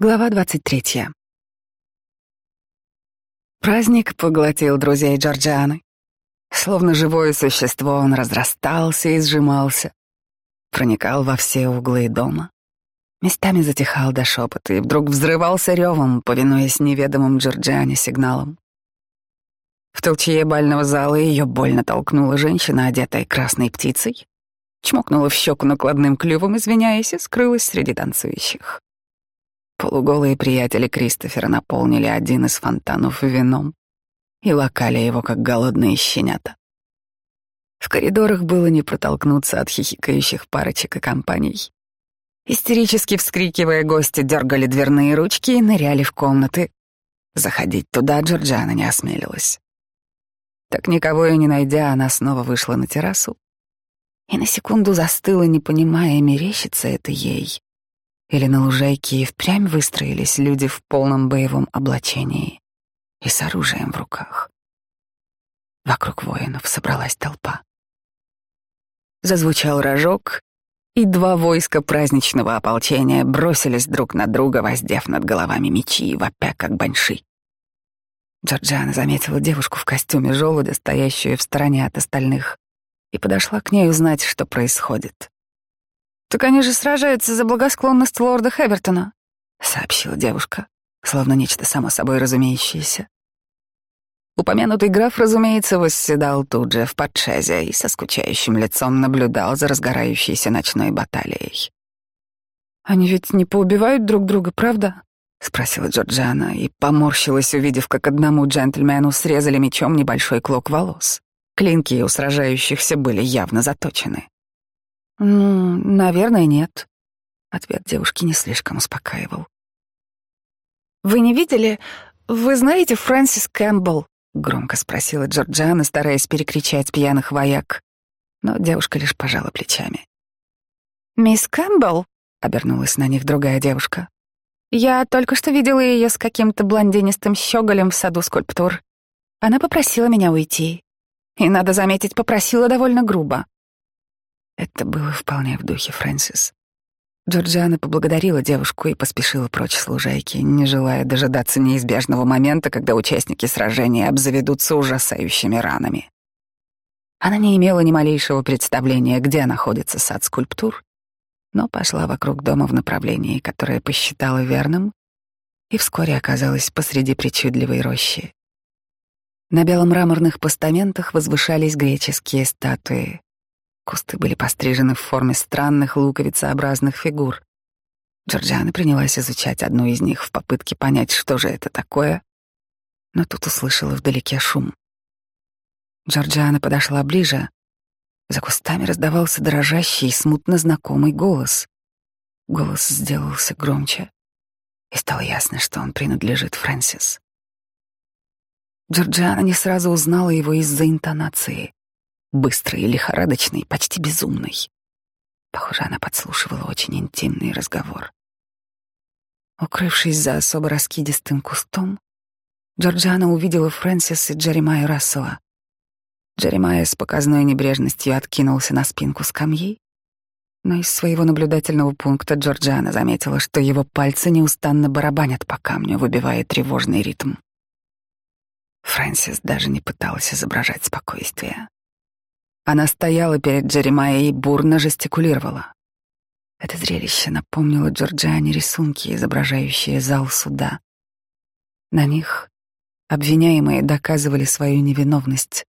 Глава 23. Праздник поглотил друзей Джорджианы. Словно живое существо он разрастался и сжимался, проникал во все углы дома. Местами затихал до шепота и вдруг взрывался ревом, повинуясь неведомым Джорджиане сигналам. В толчье бального зала ее больно толкнула женщина, одетая красной птицей, чмокнула в щеку накладным клювом, извиняясь, и скрылась среди танцующих. Полуголые приятели Кристофера наполнили один из фонтанов вином и лакали его, как голодные щенята. В коридорах было не протолкнуться от хихикающих парочек и компаний. Истерически вскрикивая, гости дергали дверные ручки и ныряли в комнаты. Заходить туда Джорджана не осмелилась. Так никого и не найдя, она снова вышла на террасу и на секунду застыла, не понимая, мерещится это ей или на лужайке и впрямь выстроились люди в полном боевом облачении и с оружием в руках. Вокруг воинов собралась толпа. Зазвучал рожок, и два войска праздничного ополчения бросились друг на друга, воздев над головами мечи и вопя, как баньши. Джорджиана заметила девушку в костюме желудя, стоящую в стороне от остальных, и подошла к ней узнать, что происходит. «Так они же сражаются за благосклонность лорда Хэбертона», — сообщила девушка, словно нечто само собой разумеющееся. Упомянутый граф, разумеется, восседал тут же в подшезе и со скучающим лицом наблюдал за разгорающейся ночной баталией. «Они ведь не поубивают друг друга, правда?» — спросила Джорджана и поморщилась, увидев, как одному джентльмену срезали мечом небольшой клок волос. Клинки у сражающихся были явно заточены. «Ну, наверное, нет». Ответ девушки не слишком успокаивал. «Вы не видели? Вы знаете Фрэнсис Кэмпбелл?» — громко спросила Джорджиана, стараясь перекричать пьяных вояк. Но девушка лишь пожала плечами. «Мисс Кэмпбелл?» — обернулась на них другая девушка. «Я только что видела ее с каким-то блондинистым щеголем в саду скульптур. Она попросила меня уйти. И, надо заметить, попросила довольно грубо. Это было вполне в духе Фрэнсис. Джорджиана поблагодарила девушку и поспешила прочь с лужайки, не желая дожидаться неизбежного момента, когда участники сражения обзаведутся ужасающими ранами. Она не имела ни малейшего представления, где находится сад скульптур, но пошла вокруг дома в направлении, которое посчитала верным, и вскоре оказалась посреди причудливой рощи. На беломраморных постаментах возвышались греческие статуи. Кусты были пострижены в форме странных луковицеобразных фигур. Джорджиана принялась изучать одну из них в попытке понять, что же это такое, но тут услышала вдалеке шум. Джорджиана подошла ближе. За кустами раздавался дрожащий, смутно знакомый голос. Голос сделался громче, и стало ясно, что он принадлежит Фрэнсис. Джорджиана не сразу узнала его из-за интонации быстрый, лихорадочный, почти безумный. Похоже, она подслушивала очень интимный разговор. Укрывшись за особо раскидистым кустом, Джорджиана увидела Фрэнсис и Джеремая Рассела. Джеремайя с показной небрежностью откинулся на спинку скамьи, но из своего наблюдательного пункта Джорджиана заметила, что его пальцы неустанно барабанят по камню, выбивая тревожный ритм. Фрэнсис даже не пыталась изображать спокойствие. Она стояла перед Джеремайей и бурно жестикулировала. Это зрелище напомнило Джорджиане рисунки, изображающие зал суда. На них обвиняемые доказывали свою невиновность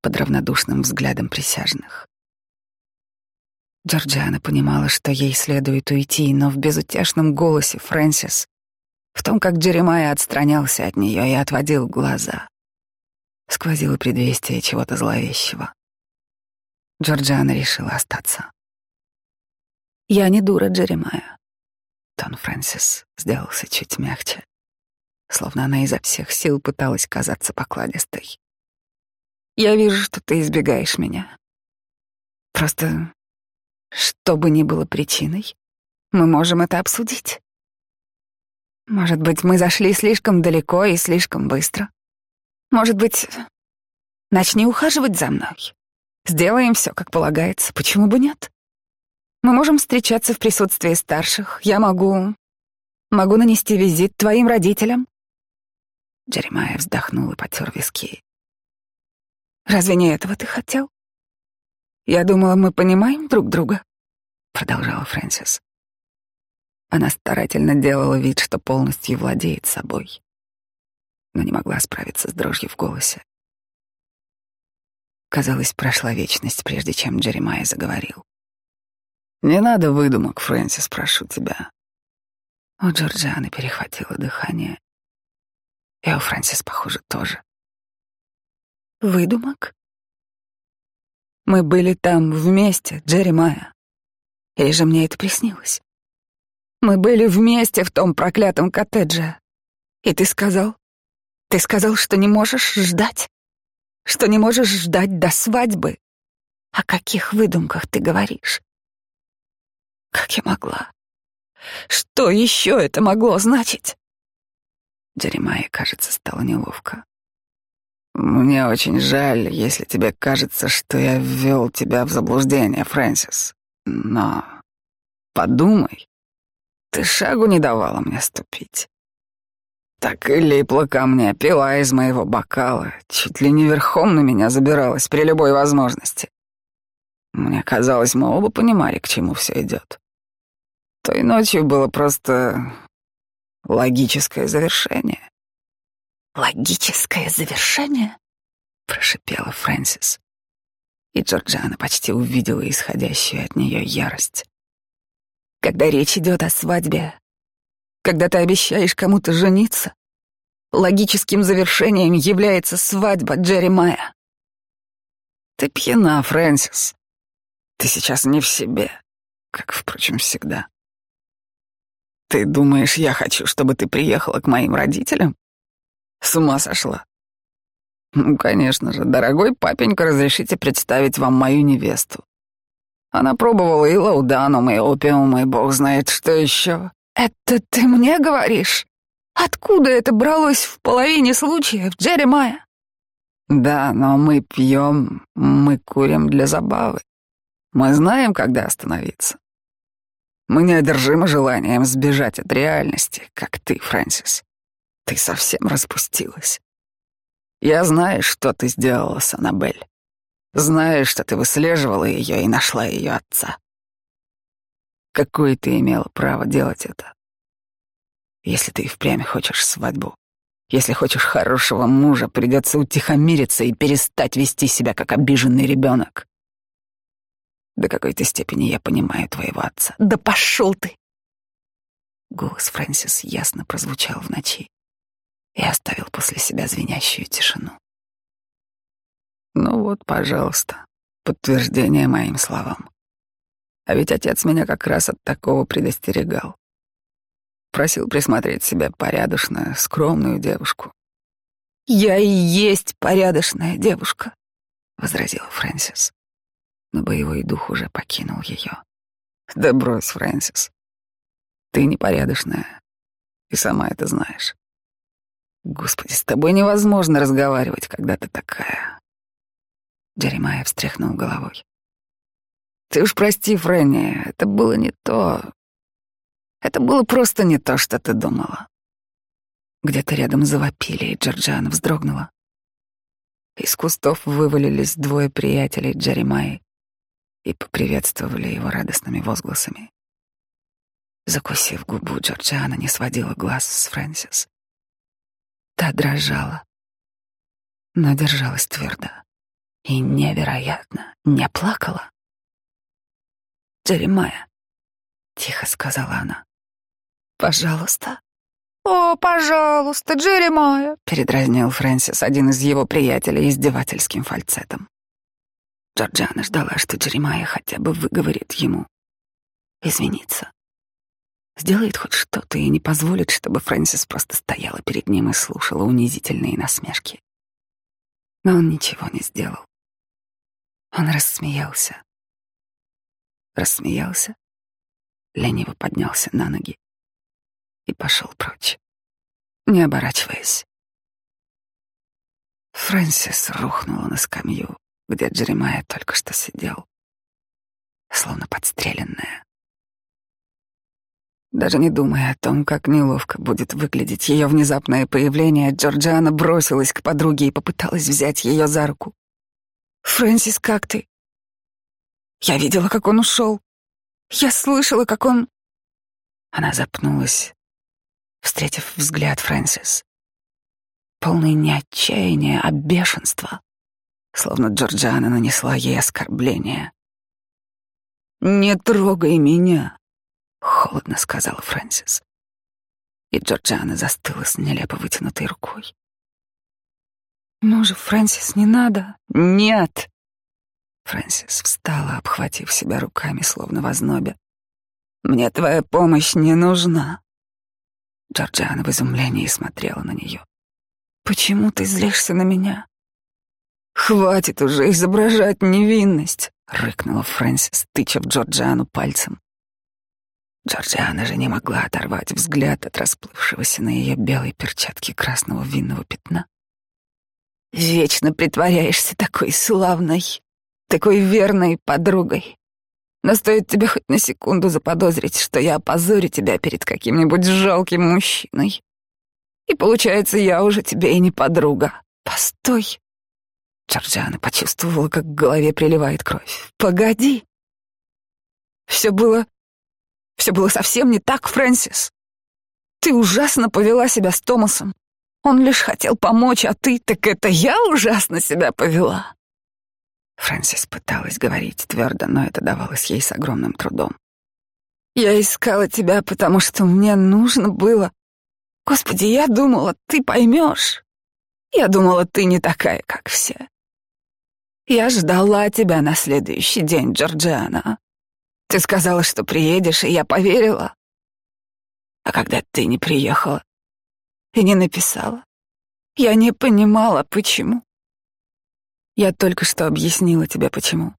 под равнодушным взглядом присяжных. Джорджиана понимала, что ей следует уйти, но в безутешном голосе Фрэнсис, в том, как Джеремайя отстранялся от нее и отводил глаза, сквозило предвестие чего-то зловещего. Джорджиана решила остаться. «Я не дура, Джеремая». Тон Фрэнсис сделался чуть мягче, словно она изо всех сил пыталась казаться покладистой. «Я вижу, что ты избегаешь меня. Просто, что бы ни было причиной, мы можем это обсудить. Может быть, мы зашли слишком далеко и слишком быстро. Может быть, начни ухаживать за мной. Сделаем все, как полагается. Почему бы нет? Мы можем встречаться в присутствии старших. Я могу Могу нанести визит твоим родителям. Джеремайя вздохнул и потер виски. Разве не этого ты хотел? Я думала, мы понимаем друг друга, продолжала Фрэнсис. Она старательно делала вид, что полностью владеет собой, но не могла справиться с дрожью в голосе. Казалось, прошла вечность, прежде чем Джеремайя заговорил. «Не надо выдумок, Фрэнсис, прошу тебя». У Джорджианы перехватило дыхание. И у Фрэнсис, похоже, тоже. «Выдумок?» Мы были там вместе, Джеремайя. Или же мне это приснилось? Мы были вместе в том проклятом коттедже. И ты сказал? Ты сказал, что не можешь ждать? Что не можешь ждать до свадьбы? О каких выдумках ты говоришь? Как я могла? Что еще это могло значить? Джеремайя, кажется, стало неловко. Мне очень жаль, если тебе кажется, что я ввел тебя в заблуждение, Фрэнсис. Но подумай, ты шагу не давала мне ступить. Так и липла ко мне, пила из моего бокала, чуть ли не верхом на меня забиралась при любой возможности. Мне казалось, мы оба понимали, к чему все идет. Той ночью было просто логическое завершение. «Логическое завершение?» — прошипела Фрэнсис. И Джорджиана почти увидела исходящую от нее ярость. Когда речь идет о свадьбе, когда ты обещаешь кому-то жениться, логическим завершением является свадьба Джерри Майя. Ты пьяна, Фрэнсис. Ты сейчас не в себе, как, впрочем, всегда. Ты думаешь, я хочу, чтобы ты приехала к моим родителям? С ума сошла. Ну, конечно же, дорогой папенька, разрешите представить вам мою невесту. Она пробовала и лауданум, и опиум, и бог знает что еще. Это ты мне говоришь? Откуда это бралось в половине случаев, Джеремайя? Да, но мы пьем, мы курим для забавы. Мы знаем, когда остановиться. Мы неодержимы желанием сбежать от реальности, как ты, Фрэнсис. Ты совсем распустилась. Я знаю, что ты сделала с Аннабель. Знаю, что ты выслеживала ее и нашла ее отца. Какое ты имела право делать это? Если ты и впрямь хочешь свадьбу, если хочешь хорошего мужа, придется утихомириться и перестать вести себя как обиженный ребенок. До какой-то степени я понимаю твоего отца. Да пошел ты! Голос Фрэнсис ясно прозвучал в ночи и оставил после себя звенящую тишину. Ну вот, пожалуйста, подтверждение моим словам. А ведь отец меня как раз от такого предостерегал. Просил присмотреть себе порядочную, скромную девушку. «Я и есть порядочная девушка», — возразила Фрэнсис. Но боевой дух уже покинул ее. «Да брось, Фрэнсис. Ты непорядочная, и сама это знаешь. Господи, с тобой невозможно разговаривать, когда ты такая. Джеремайя встряхнул головой. Ты уж прости, Фрэнни, это было не то. Это было просто не то, что ты думала. Где-то рядом завопили, и Джорджиана вздрогнула. Из кустов вывалились двое приятелей Джеремайи и поприветствовали его радостными возгласами. Закусив губу, Джорджиана не сводила глаз с Фрэнсис. Та дрожала, но держалась твердо и невероятно не плакала. «Джеремая», — тихо сказала она, — «пожалуйста». «О, пожалуйста, Джеремая», — передразнил Фрэнсис, один из его приятелей, издевательским фальцетом. Джорджана ждала, что Джеремая хотя бы выговорит ему. Извиниться сделает хоть что-то и не позволит, чтобы Фрэнсис просто стояла перед ним и слушала унизительные насмешки. Но он ничего не сделал. Он рассмеялся. Рассмеялся, лениво поднялся на ноги и пошел прочь, не оборачиваясь. Фрэнсис рухнула на скамью, где Джеремайя только что сидел, словно подстреленная. Даже не думая о том, как неловко будет выглядеть ее внезапное появление, Джорджиана бросилась к подруге и попыталась взять ее за руку. «Фрэнсис, как ты?» «Я видела, как он ушел. Я слышала, как он...» Она запнулась, встретив взгляд Фрэнсис. Полный не отчаяния, а бешенства. Словно Джорджиана нанесла ей оскорбление. «Не трогай меня!» — холодно сказала Фрэнсис. И Джорджиана застыла с нелепо вытянутой рукой. «Ну же, Фрэнсис, не надо!» «Нет!» Фрэнсис встала, обхватив себя руками, словно в ознобе. «Мне твоя помощь не нужна!» Джорджиана в изумлении смотрела на нее. «Почему ты злишься на меня?» «Хватит уже изображать невинность!» — рыкнула Фрэнсис, тыча в Джорджиану пальцем. Джорджиана же не могла оторвать взгляд от расплывшегося на ее белой перчатке красного винного пятна. «Вечно притворяешься такой славной, такой верной подругой. Но стоит тебе хоть на секунду заподозрить, что я опозорю тебя перед каким-нибудь жалким мужчиной. И получается, я уже тебе и не подруга. Постой!» Джорджиана почувствовала, как к голове приливает кровь. «Погоди!» Все было... Все было совсем не так, Фрэнсис. Ты ужасно повела себя с Томасом. Он лишь хотел помочь, а ты... Так это я ужасно себя повела. Фрэнсис пыталась говорить твердо, но это давалось ей с огромным трудом. Я искала тебя, потому что мне нужно было... Господи, я думала, ты поймешь. Я думала, ты не такая, как все. Я ждала тебя на следующий день, Джорджиана. Ты сказала, что приедешь, и я поверила. А когда ты не приехала и не написала, я не понимала, почему. Я только что объяснила тебе, почему.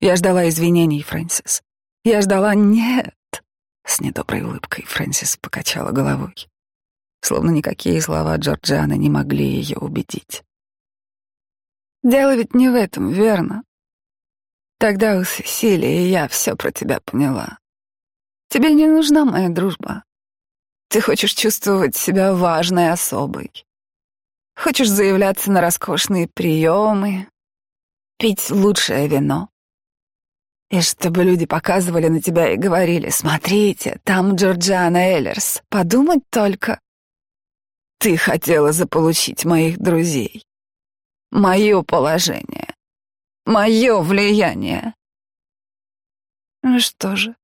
Я ждала извинений, Фрэнсис. Я ждала «нет». С недоброй улыбкой Фрэнсис покачала головой. Словно никакие слова Джорджиана не могли ее убедить. Дело ведь не в этом, верно? Тогда у Сесилии я все про тебя поняла. Тебе не нужна моя дружба. Ты хочешь чувствовать себя важной особой. Хочешь заявляться на роскошные приемы, пить лучшее вино. И чтобы люди показывали на тебя и говорили, смотрите, там Джорджиана Эллерс, подумать только. Ты хотела заполучить моих друзей мое положение, мое влияние. Ну что же,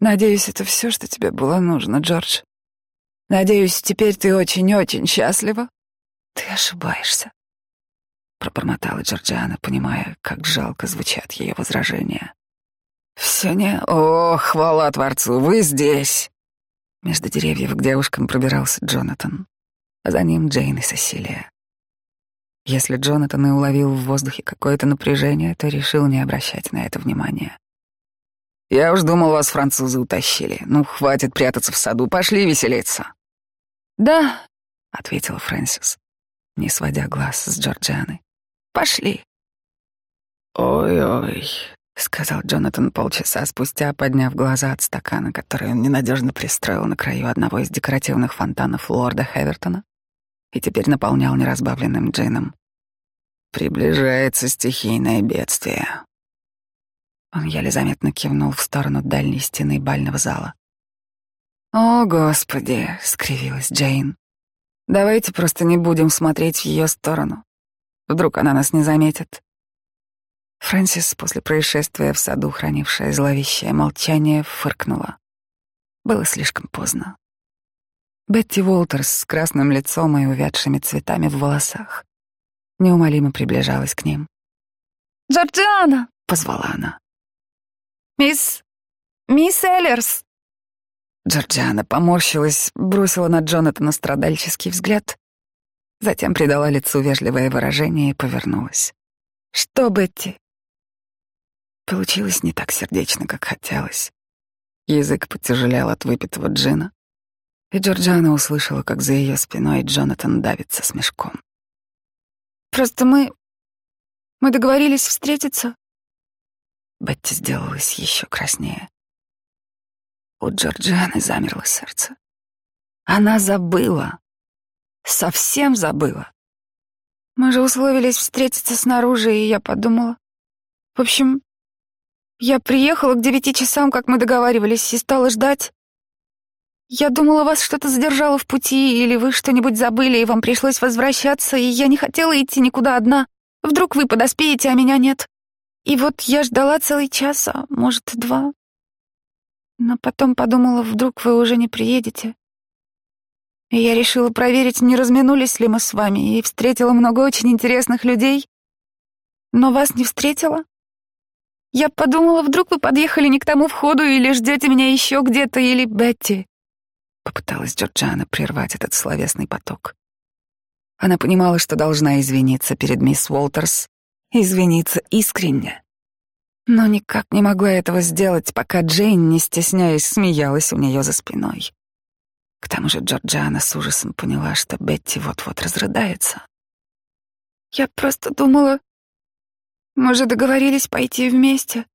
надеюсь, это все, что тебе было нужно, Джордж. Надеюсь, теперь ты очень-очень счастлива. Ты ошибаешься, пробормотала Джорджиана, понимая, как жалко звучат ее возражения. Все не... О, хвала Творцу, вы здесь! Между деревьев к девушкам пробирался Джонатан, а за ним Джейн и Сесилия. Если Джонатан и уловил в воздухе какое-то напряжение, то решил не обращать на это внимания. «Я уж думал, вас французы утащили. Ну, хватит прятаться в саду, пошли веселиться». «Да», — ответила Фрэнсис, не сводя глаз с Джорджианы. «Пошли». «Ой-ой», — сказал Джонатан полчаса спустя, подняв глаза от стакана, который он ненадежно пристроил на краю одного из декоративных фонтанов лорда Хевертона и теперь наполнял неразбавленным джином. Приближается стихийное бедствие. Он еле заметно кивнул в сторону дальней стены бального зала. «О, Господи!» — скривилась Джейн. «Давайте просто не будем смотреть в ее сторону. Вдруг она нас не заметит». Фрэнсис, после происшествия в саду, хранившая зловещее молчание, фыркнула. Было слишком поздно. Бетти Уолтерс с красным лицом и увядшими цветами в волосах неумолимо приближалась к ним. «Джорджиана!» — позвала она. «Мисс... мисс Эллерс!» Джорджиана поморщилась, бросила на Джонатана страдальческий взгляд, затем придала лицу вежливое выражение и повернулась. «Что, Бетти?» Получилось не так сердечно, как хотелось. Язык потяжелел от выпитого джина. И Джорджана услышала, как за ее спиной Джонатан давится с мешком. «Просто мы... мы договорились встретиться». Бетти сделалась еще краснее. У Джорджианы замерло сердце. Она забыла. Совсем забыла. Мы же условились встретиться снаружи, и я подумала. В общем, я приехала к девяти часам, как мы договаривались, и стала ждать. Я думала, вас что-то задержало в пути, или вы что-нибудь забыли, и вам пришлось возвращаться, и я не хотела идти никуда одна. Вдруг вы подоспеете, а меня нет. И вот я ждала целый час, а может, два. Но потом подумала, вдруг вы уже не приедете. И я решила проверить, не разминулись ли мы с вами, и встретила много очень интересных людей. Но вас не встретила. Я подумала, вдруг вы подъехали не к тому входу или ждете меня еще где-то, или Бетти. Попыталась Джорджана прервать этот словесный поток. Она понимала, что должна извиниться перед мисс Уолтерс, извиниться искренне. Но никак не могла этого сделать, пока Джейн, не стесняясь, смеялась у нее за спиной. К тому же Джорджана с ужасом поняла, что Бетти вот-вот разрыдается. «Я просто думала, мы же договорились пойти вместе.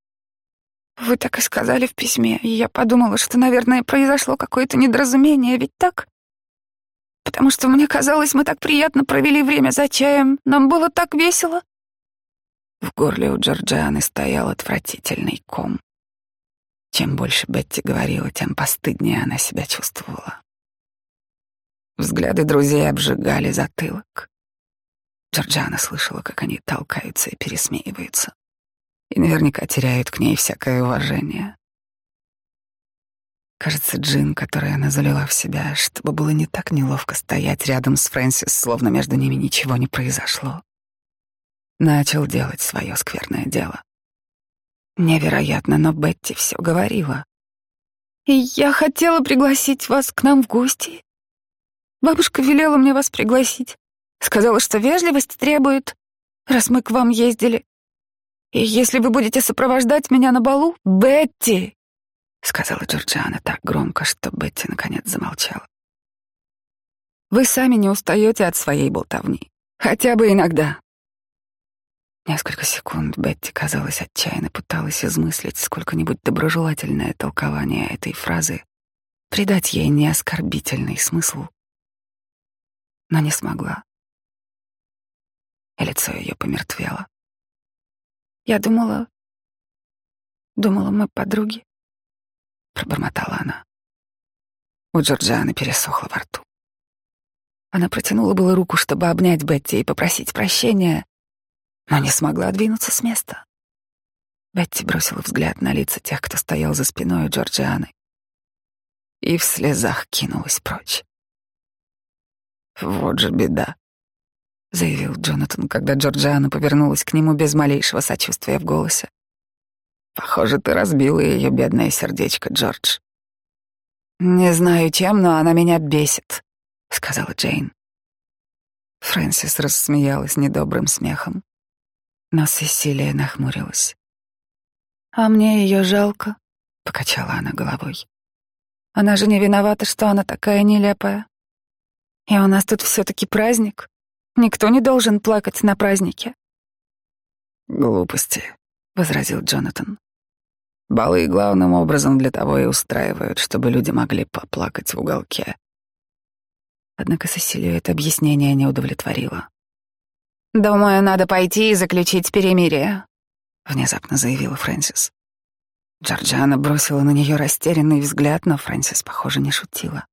Вы так и сказали в письме, и я подумала, что, наверное, произошло какое-то недоразумение, ведь так? Потому что мне казалось, мы так приятно провели время за чаем, нам было так весело. В горле у Джорджианы стоял отвратительный ком. Чем больше Бетти говорила, тем постыднее она себя чувствовала. Взгляды друзей обжигали затылок. Джорджиана слышала, как они толкаются и пересмеиваются и наверняка теряют к ней всякое уважение. Кажется, джин, который она залила в себя, чтобы было не так неловко стоять рядом с Фрэнсис, словно между ними ничего не произошло, начал делать свое скверное дело. Невероятно, но Бетти все говорила. «И я хотела пригласить вас к нам в гости. Бабушка велела мне вас пригласить. Сказала, что вежливость требует, раз мы к вам ездили. И если вы будете сопровождать меня на балу, Бетти, сказала Джорджиана так громко, что Бетти наконец замолчала. Вы сами не устаете от своей болтовни, хотя бы иногда. Несколько секунд Бетти, казалось, отчаянно пыталась измыслить сколько-нибудь доброжелательное толкование этой фразы, придать ей неоскорбительный смысл, но не смогла. И лицо ее помертвело. Я думала... Думала, мы подруги. Пробормотала она. У Джорджианы пересохло во рту. Она протянула было руку, чтобы обнять Бетти и попросить прощения, но не смогла двинуться с места. Бетти бросила взгляд на лица тех, кто стоял за спиной у Джорджианы, и в слезах кинулась прочь. Вот же беда. — заявил Джонатан, когда Джорджиана повернулась к нему без малейшего сочувствия в голосе. «Похоже, ты разбила ее бедное сердечко, Джордж». «Не знаю чем, но она меня бесит», — сказала Джейн. Фрэнсис рассмеялась недобрым смехом, но Сесилия нахмурилась. «А мне ее жалко», — покачала она головой. «Она же не виновата, что она такая нелепая. И у нас тут все таки праздник. Никто не должен плакать на празднике. Глупости, возразил Джонатан. Балы главным образом для того и устраивают, чтобы люди могли поплакать в уголке. Однако Сесилию это объяснение не удовлетворило. «Думаю, надо пойти и заключить перемирие», — внезапно заявила Фрэнсис. Джорджиана бросила на нее растерянный взгляд, но Фрэнсис, похоже, не шутила.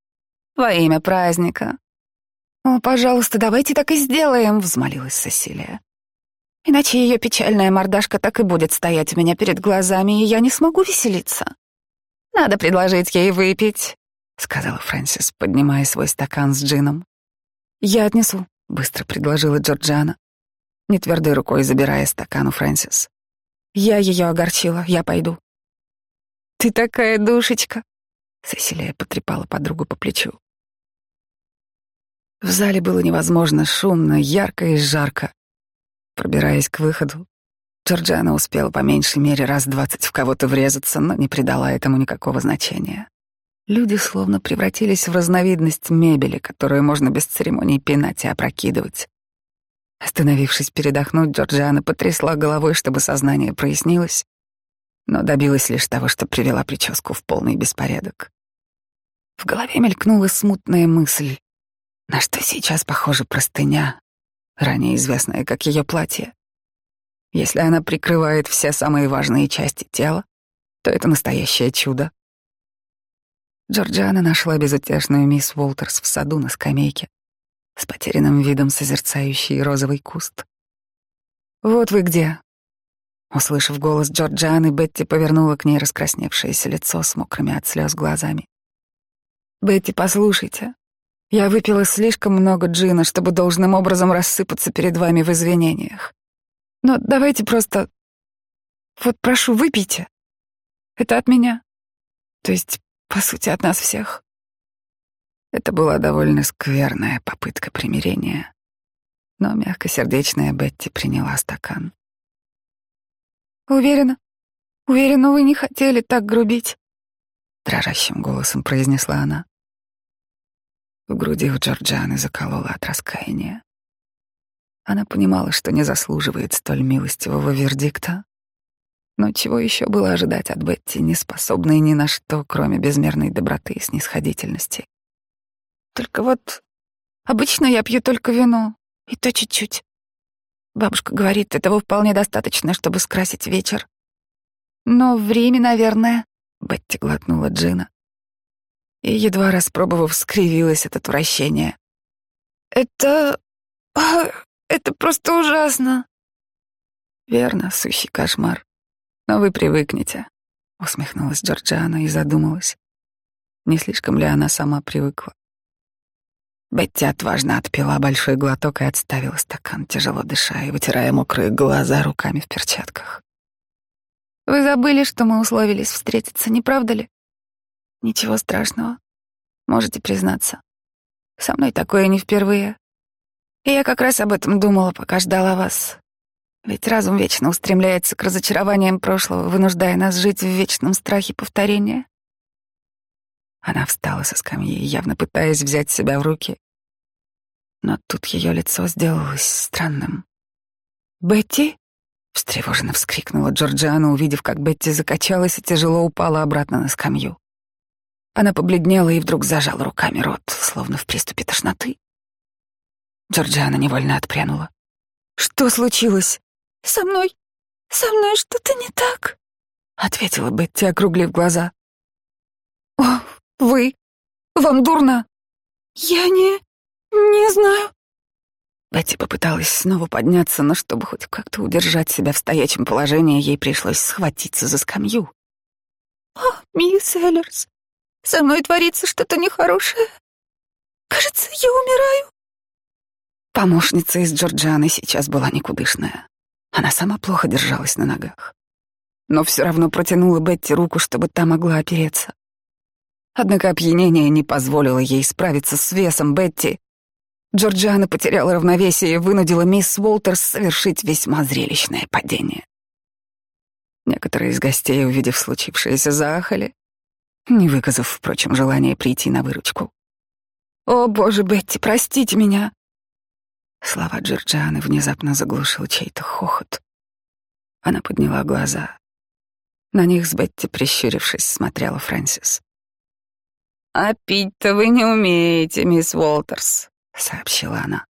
«Во имя праздника. «О, пожалуйста, давайте так и сделаем», — взмолилась Сесилия. «Иначе ее печальная мордашка так и будет стоять у меня перед глазами, и я не смогу веселиться. Надо предложить ей выпить», — сказала Фрэнсис, поднимая свой стакан с джином. «Я отнесу», — быстро предложила Джорджана, нетвердой рукой забирая стакан у Фрэнсис. «Я ее огорчила, я пойду». «Ты такая душечка», — Сесилия потрепала подругу по плечу. В зале было невозможно шумно, ярко и жарко. Пробираясь к выходу, Джорджана успела по меньшей мере раз двадцать в кого-то врезаться, но не придала этому никакого значения. Люди словно превратились в разновидность мебели, которую можно без церемоний пинать и опрокидывать. Остановившись передохнуть, Джорджиана потрясла головой, чтобы сознание прояснилось, но добилась лишь того, что привела прическу в полный беспорядок. В голове мелькнула смутная мысль, на что сейчас похожа простыня, ранее известная как ее платье. Если она прикрывает все самые важные части тела, то это настоящее чудо. Джорджиана нашла безутешную мисс Уолтерс в саду на скамейке, с потерянным видом созерцающий розовый куст. «Вот вы где!» Услышав голос Джорджианы, Бетти повернула к ней раскрасневшееся лицо с мокрыми от слез глазами. «Бетти, послушайте, я выпила слишком много джина, чтобы должным образом рассыпаться перед вами в извинениях. Но давайте просто... Вот прошу, выпейте. Это от меня. То есть, по сути, от нас всех. Это была довольно скверная попытка примирения. Но мягкосердечная Бетти приняла стакан. «Уверена, уверена, вы не хотели так грубить», — дрожащим голосом произнесла она. В груди у Джорджаны заколола от раскаяния. Она понимала, что не заслуживает столь милостивого вердикта. Но чего еще было ожидать от Бетти, не способной ни на что, кроме безмерной доброты и снисходительности? Только вот обычно я пью только вино, и то чуть-чуть. Бабушка говорит, этого вполне достаточно, чтобы скрасить вечер. Но время, наверное, Бетти глотнула джина. И, едва распробовав, скривилась от отвращения. «Это... Это просто ужасно. Верно, сущий кошмар. Но вы привыкнете. Усмехнулась Джорджиана и задумалась. Не слишком ли она сама привыкла? Бетти отважно отпила большой глоток и отставила стакан, тяжело дыша и вытирая мокрые глаза руками в перчатках. «Вы забыли, что мы условились встретиться, не правда ли? Ничего страшного. Можете признаться. Со мной такое не впервые. И я как раз об этом думала, пока ждала вас. Ведь разум вечно устремляется к разочарованиям прошлого, вынуждая нас жить в вечном страхе повторения. Она встала со скамьи, явно пытаясь взять себя в руки. Но тут ее лицо сделалось странным. «Бетти?» — встревоженно вскрикнула Джорджиана, увидев, как Бетти закачалась и тяжело упала обратно на скамью. Она побледнела и вдруг зажала руками рот, словно в приступе тошноты. Джорджиана невольно отпрянула. «Что случилось?» «Со мной... со мной что-то не так», — ответила Бетти, округлив глаза. «О, вы... вам дурно?» «Я не... не знаю». Бетти попыталась снова подняться, но чтобы хоть как-то удержать себя в стоячем положении, ей пришлось схватиться за скамью. «О, мисс Эллерс, со мной творится что-то нехорошее. Кажется, я умираю». Помощница из Джорджианы сейчас была никудышная. Она сама плохо держалась на ногах. Но все равно протянула Бетти руку, чтобы та могла опереться. Однако опьянение не позволило ей справиться с весом Бетти. Джорджиана потеряла равновесие и вынудила мисс Уолтерс совершить весьма зрелищное падение. Некоторые из гостей, увидев случившееся, заахали, не выказав, впрочем, желания прийти на выручку. «О, боже, Бетти, простите меня!» Слова Джорджианы внезапно заглушил чей-то хохот. Она подняла глаза. На них с Бетти, прищурившись, смотрела Фрэнсис. «А пить-то вы не умеете, мисс Уолтерс», — сообщила она.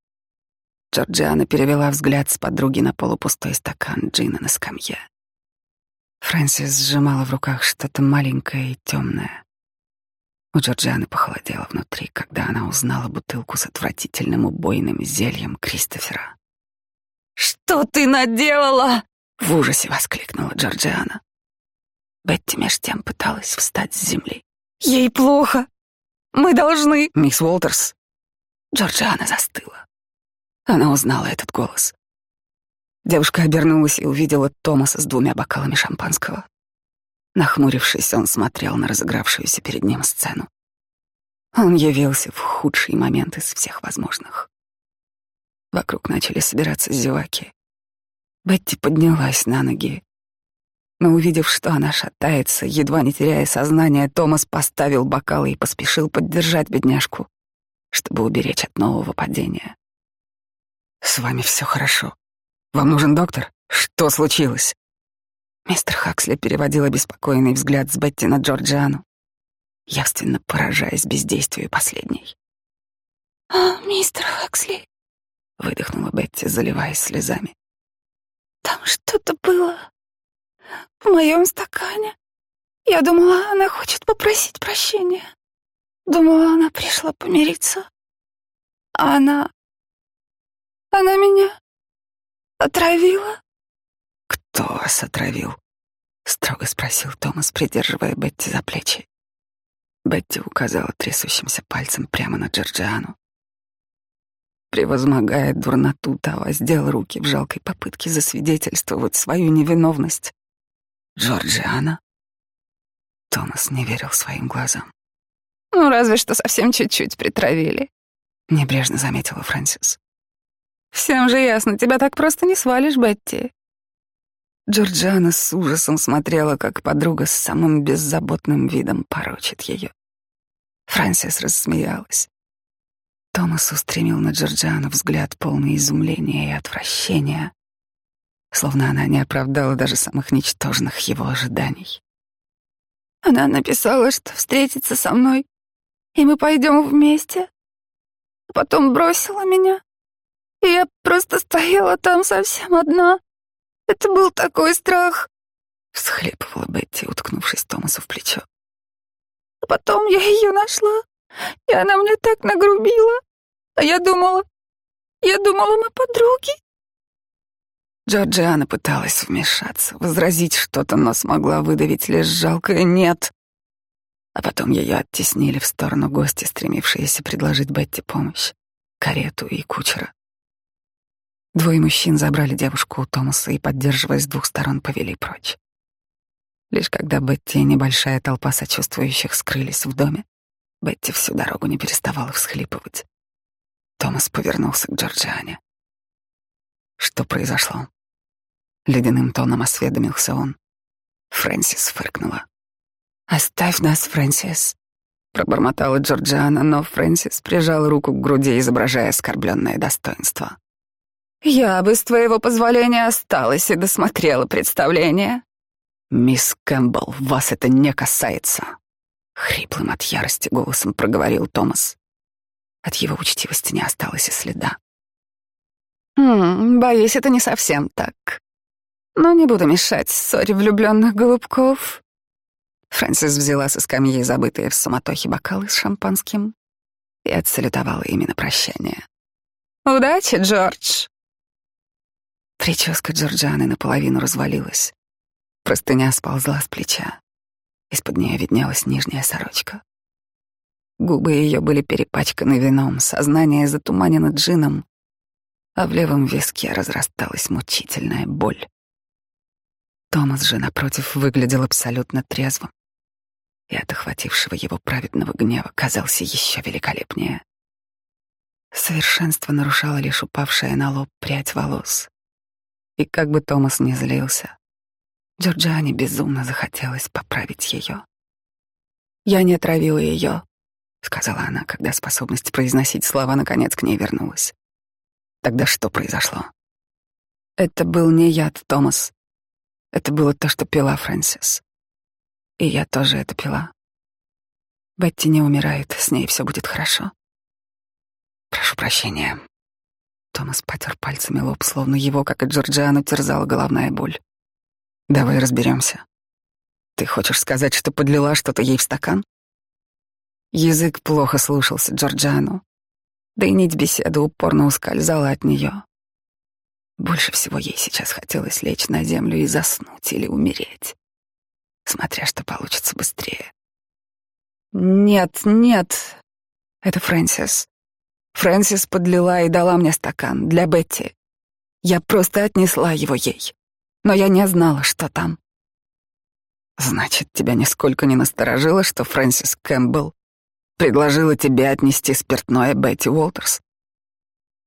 Джорджиана перевела взгляд с подруги на полупустой стакан джина на скамье. Фрэнсис сжимала в руках что-то маленькое и темное. У Джорджианы похолодело внутри, когда она узнала бутылку с отвратительным убойным зельем Кристофера. «Что ты наделала?» — в ужасе воскликнула Джорджиана. Бетти меж тем пыталась встать с земли. «Ей плохо. Мы должны...» «Мисс Уолтерс». Джорджиана застыла. Она узнала этот голос. Девушка обернулась и увидела Томаса с двумя бокалами шампанского. Нахмурившись, он смотрел на разыгравшуюся перед ним сцену. Он явился в худший момент из всех возможных. Вокруг начали собираться зеваки. Бетти поднялась на ноги. Но увидев, что она шатается, едва не теряя сознание, Томас поставил бокалы и поспешил поддержать бедняжку, чтобы уберечь от нового падения. «С вами все хорошо. Вам нужен доктор? Что случилось?» Мистер Хаксли переводил обеспокоенный взгляд с Бетти на Джорджиану, явственно поражаясь бездействию последней. «А, мистер Хаксли», — выдохнула Бетти, заливаясь слезами. «Там что-то было в моем стакане. Я думала, она хочет попросить прощения. Думала, она пришла помириться. А она... Она меня отравила. «Кто вас отравил?» — строго спросил Томас, придерживая Бетти за плечи. Бетти указала трясущимся пальцем прямо на Джорджиану. Превозмогая дурноту, та воздел руки в жалкой попытке засвидетельствовать свою невиновность. «Джорджиана?» Томас не верил своим глазам. «Ну, разве что совсем чуть-чуть притравили», — небрежно заметила Фрэнсис. «Всем же ясно, тебя так просто не свалишь, Бетти. Джорджиана с ужасом смотрела, как подруга с самым беззаботным видом порочит ее. Фрэнсис рассмеялась. Томас устремил на Джорджиану взгляд полный изумления и отвращения, словно она не оправдала даже самых ничтожных его ожиданий. Она написала, что встретится со мной, и мы пойдем вместе. Потом бросила меня, и я просто стояла там совсем одна. Это был такой страх, — всхлипывала Бетти, уткнувшись Томасу в плечо. А потом я ее нашла, и она мне так нагрубила. А я думала, я думала, мы подруги. Джорджиана пыталась вмешаться, возразить что-то, но смогла выдавить лишь жалкое «нет». А потом ее оттеснили в сторону гости, стремившиеся предложить Бетти помощь, карету и кучера. Двое мужчин забрали девушку у Томаса и, поддерживая с двух сторон, повели прочь. Лишь когда Бетти и небольшая толпа сочувствующих скрылись в доме, Бетти всю дорогу не переставала всхлипывать. Томас повернулся к Джорджиане. Что произошло? Ледяным тоном осведомился он. Фрэнсис фыркнула. «Оставь нас, Фрэнсис», — пробормотала Джорджиана, но Фрэнсис прижал руку к груди, изображая оскорбленное достоинство. Я бы, с твоего позволения, осталась и досмотрела представление. Мисс Кэмпбелл, вас это не касается. Хриплым от ярости голосом проговорил Томас. От его учтивости не осталось и следа. «Хм, боюсь, это не совсем так. Но не буду мешать ссоре влюбленных голубков». Фрэнсис взяла со скамьи забытые в суматохе бокалы с шампанским и отсалютовала ими на прощание. «Удачи, Джордж!» Прическа Джорджаны наполовину развалилась. Простыня сползла с плеча. Из-под нее виднелась нижняя сорочка. Губы ее были перепачканы вином, сознание затуманено джином, а в левом виске разрасталась мучительная боль. Томас же, напротив, выглядел абсолютно трезвым и от охватившего его праведного гнева казался еще великолепнее. Совершенство нарушало лишь упавшая на лоб прядь волос. И как бы Томас не злился, Джорджиане безумно захотелось поправить ее. «Я не отравила ее», — сказала она, когда способность произносить слова наконец к ней вернулась. «Тогда что произошло?» «Это был не яд, Томас. Это было то, что пила Фрэнсис. И я тоже это пила. Бетти не умирает, с ней все будет хорошо. Прошу прощения, Томас потер пальцами лоб, словно его, как и Джорджиану, терзала головная боль. «Давай разберемся. Ты хочешь сказать, что подлила что-то ей в стакан?» Язык плохо слушался Джорджану, да и нить беседы упорно ускользала от нее. Больше всего ей сейчас хотелось лечь на землю и заснуть или умереть, смотря что получится быстрее. «Нет, нет, это Фрэнсис. Фрэнсис подлила и дала мне стакан для Бетти. Я просто отнесла его ей, но я не знала, что там. Значит, тебя нисколько не насторожило, что Фрэнсис Кэмпбелл предложила тебе отнести спиртное Бетти Уолтерс?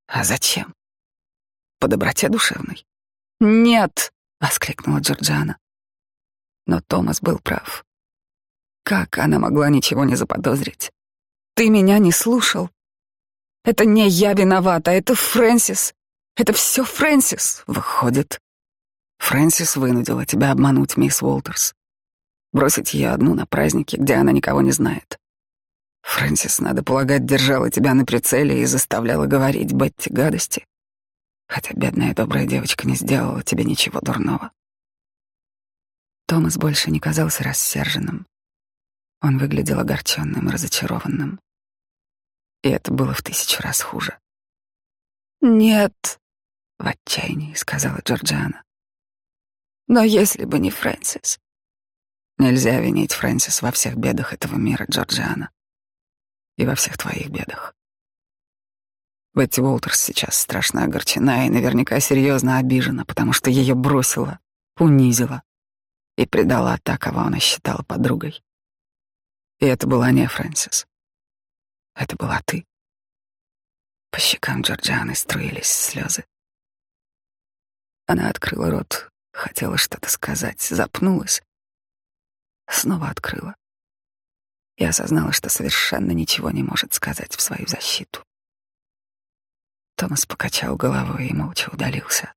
А зачем? По доброте душевной? Нет, воскликнула Джорджана. Но Томас был прав. Как она могла ничего не заподозрить? Ты меня не слушал. Это не я виновата, это Фрэнсис. Это все Фрэнсис, выходит. Фрэнсис вынудила тебя обмануть мисс Уолтерс. Бросить ее одну на празднике, где она никого не знает. Фрэнсис, надо полагать, держала тебя на прицеле и заставляла говорить Бетти гадости. Хотя бедная добрая девочка не сделала тебе ничего дурного. Томас больше не казался рассерженным. Он выглядел огорченным и разочарованным. И это было в тысячу раз хуже. «Нет», — в отчаянии сказала Джорджиана. «Но если бы не Фрэнсис...» Нельзя винить Фрэнсис во всех бедах этого мира, Джорджиана. И во всех твоих бедах. Бетти Уолтерс сейчас страшно огорчена и наверняка серьезно обижена, потому что ее бросила, унизила и предала та, кого она считала подругой. И это была не Фрэнсис. Это была ты. По щекам Джорджианы струились слезы. Она открыла рот, хотела что-то сказать, запнулась, снова открыла и осознала, что совершенно ничего не может сказать в свою защиту. Томас покачал головой и молча удалился.